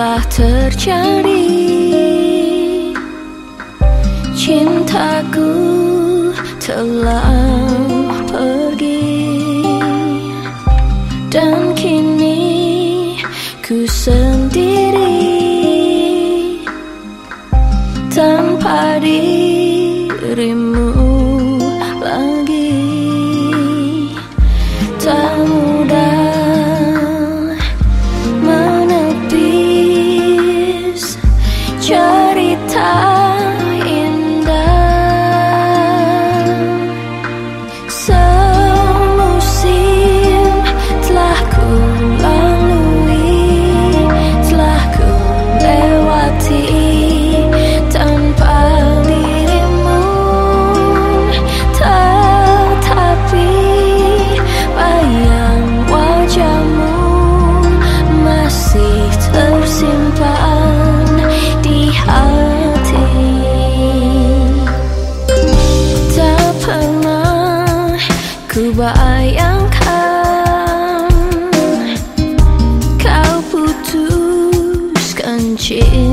telah terjadi. Cintaku telah pergi. Dan kini ku sedih cerita Ku bayangkan Kau putuskan cinta.